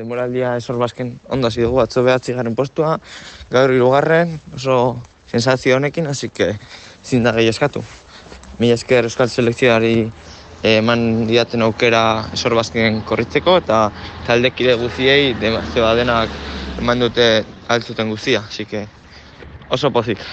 Demoraldia esor bazken ondo hasi dugu, atzo behatzi garen postua, gaur irugarren, oso sensazio honekin, así que zin da gehi eskatu. Mila esker Euskal Selekzioari eman diaten aukera esor bazken korritzeko, eta taldekide guziei demazioa denak eman dute altzuten guzia, así que oso pozik.